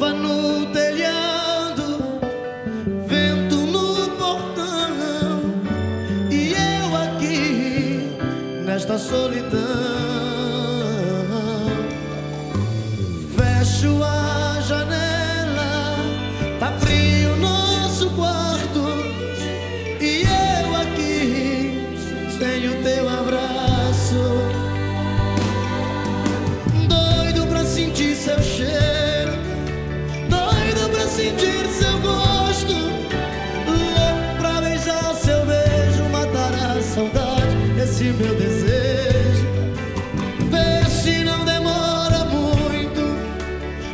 chuva no telhado, vento no portão e eu aqui nesta solidão. Fecho a janela, tá frio. este meu desejo. Vê se não demora muito.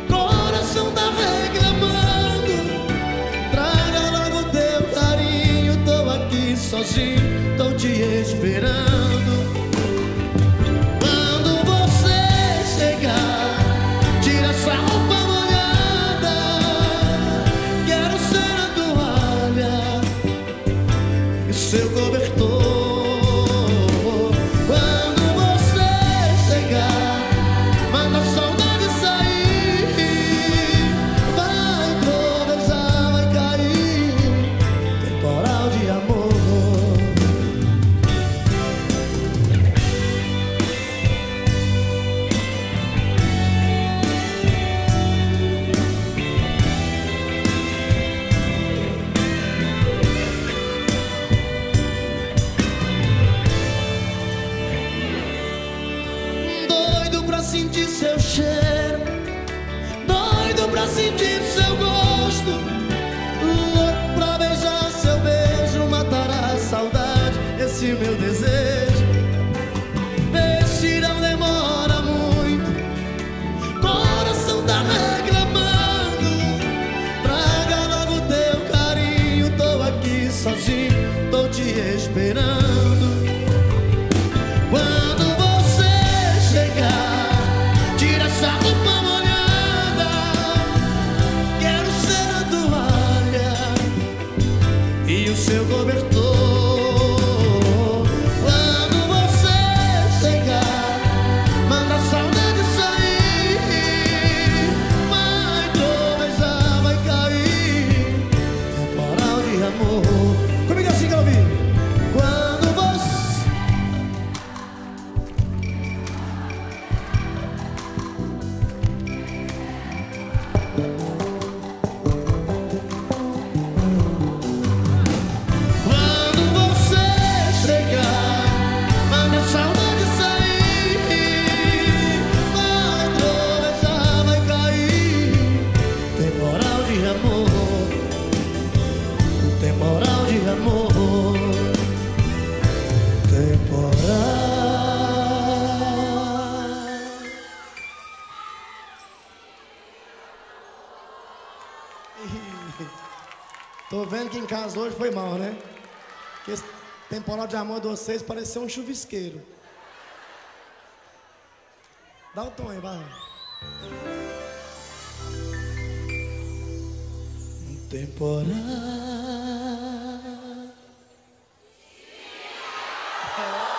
Coração tá reclamando. Traga logo teu carinho. Tô aqui sozinho, tô te esperando. de esperança. temporal de amor. Temporal. Tô vendo que em casa hoje foi mal, né? Que esse temporal de amor de vocês pareceu um chuvisqueiro. Dá o tom aí, vai. Temporal. 같아요.